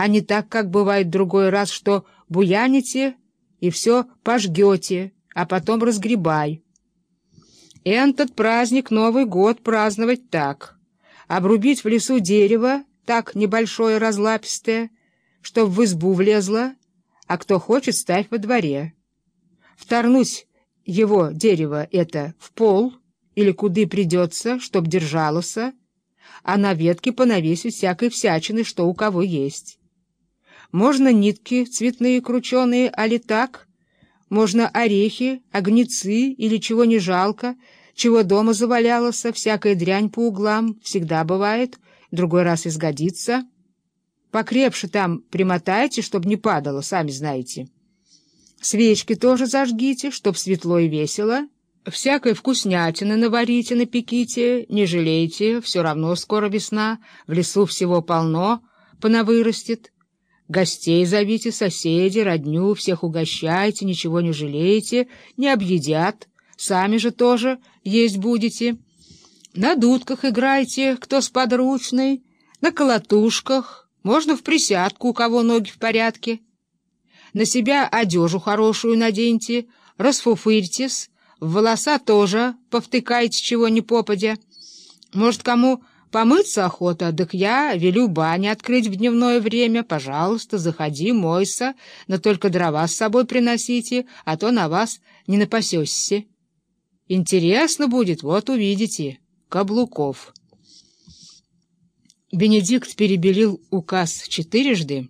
а не так, как бывает другой раз, что буяните и все пожгете, а потом разгребай. Этот праздник Новый год праздновать так. Обрубить в лесу дерево, так небольшое разлапистое, чтоб в избу влезло, а кто хочет, ставь во дворе. Вторнуть его дерево это в пол или куды придется, чтоб держалося, а на ветке понавесить всякой всячины, что у кого есть. Можно нитки цветные крученые, али так, можно орехи, огнецы или чего не жалко, чего дома завалялось, всякая дрянь по углам, всегда бывает, другой раз изгодится. Покрепше там примотайте, чтоб не падало, сами знаете. Свечки тоже зажгите, чтоб светло и весело. Всякой вкуснятины наварите, напеките, не жалейте, все равно скоро весна, в лесу всего полно, понавырастет. Гостей зовите, соседей, родню, всех угощайте, ничего не жалейте, не объедят, сами же тоже есть будете. На дудках играйте, кто с подручной, на колотушках, можно в присядку, у кого ноги в порядке. На себя одежу хорошую наденьте, расфуфырьтесь, в волоса тоже повтыкайте чего ни попадя. Может, кому помыться охота, так я велю бани открыть в дневное время. Пожалуйста, заходи, мойся, но только дрова с собой приносите, а то на вас не напасешься. Интересно будет, вот увидите. Каблуков. Бенедикт перебелил указ четырежды,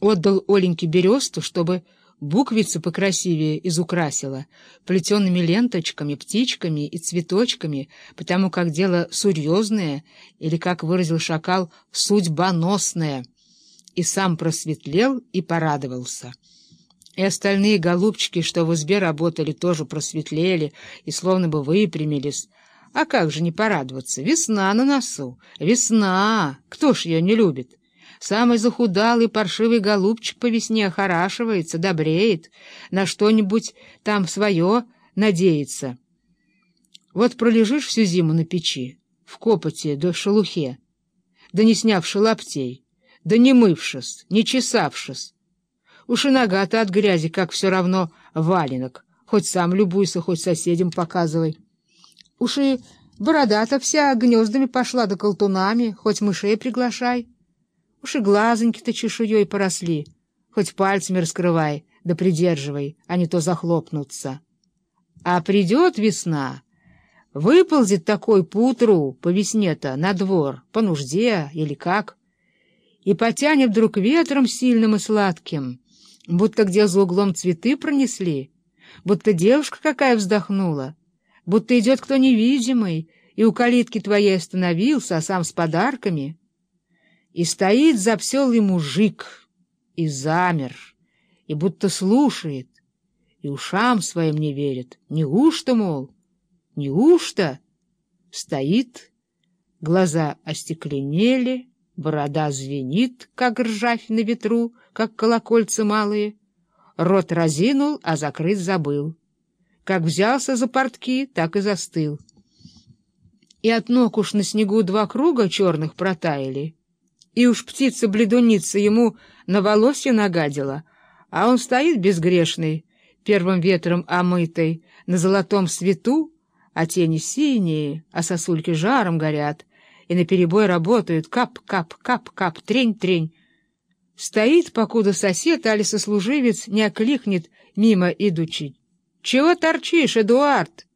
отдал Оленьке бересту, чтобы буквица покрасивее изукрасила, плетеными ленточками, птичками и цветочками, потому как дело серьезное, или, как выразил шакал, судьбоносное, и сам просветлел и порадовался. И остальные голубчики, что в избе работали, тоже просветлели и словно бы выпрямились. А как же не порадоваться? Весна на носу. Весна! Кто ж ее не любит? Самый захудалый паршивый голубчик по весне охорашивается, добреет, на что-нибудь там свое надеется. Вот пролежишь всю зиму на печи, в копоте да шелухе, да не снявши лаптей, да не мывшись, не чесавшись. Уж и нога-то от грязи, как все равно валенок, хоть сам любуйся, хоть соседям показывай. Уж и борода-то вся гнездами пошла да колтунами, хоть мышей приглашай. Уж и глазоньки-то чешуей поросли, хоть пальцами раскрывай, да придерживай, а не то захлопнутся. А придет весна, выползет такой путру по весне-то на двор, по нужде или как, и потянет вдруг ветром сильным и сладким, будто где за углом цветы пронесли, будто девушка какая вздохнула, будто идет кто невидимый, и у калитки твоей остановился, а сам с подарками — и стоит запселый мужик, и замер, и будто слушает, и ушам своим не верит. Неужто, мол, неужто? Стоит, глаза остекленели, борода звенит, как ржавь на ветру, как колокольцы малые. Рот разинул, а закрыть забыл. Как взялся за портки, так и застыл. И от ног уж на снегу два круга черных протаяли — и уж птица-бледуница ему на волосье нагадила, а он стоит безгрешный, первым ветром омытый, на золотом свету, а тени синие, а сосульки жаром горят, и наперебой работают кап-кап-кап-кап, трень-трень. Стоит, покуда сосед, али сослуживец, не окликнет мимо идучи. — Чего торчишь, Эдуард?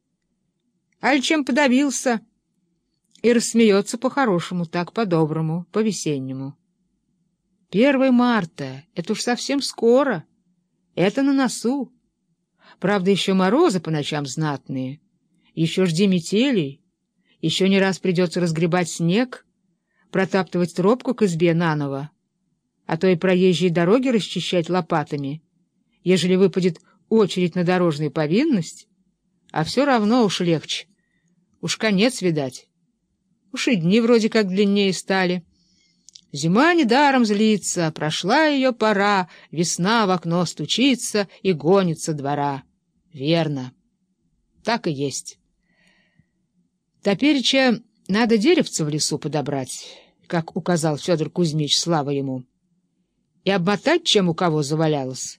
— Аль чем подавился? — и рассмеется по-хорошему, так по-доброму, по-весеннему. Первое марта — это уж совсем скоро, это на носу. Правда, еще морозы по ночам знатные, еще жди метелей, еще не раз придется разгребать снег, протаптывать тропку к избе наново, а то и проезжие дороги расчищать лопатами, ежели выпадет очередь на дорожную повинность, а все равно уж легче, уж конец видать. Уж и дни вроде как длиннее стали. Зима недаром злится, прошла ее пора, весна в окно стучится и гонится двора. Верно. Так и есть. Топереча надо деревце в лесу подобрать, как указал Федор Кузьмич, слава ему. и обмотать, чем у кого завалялось.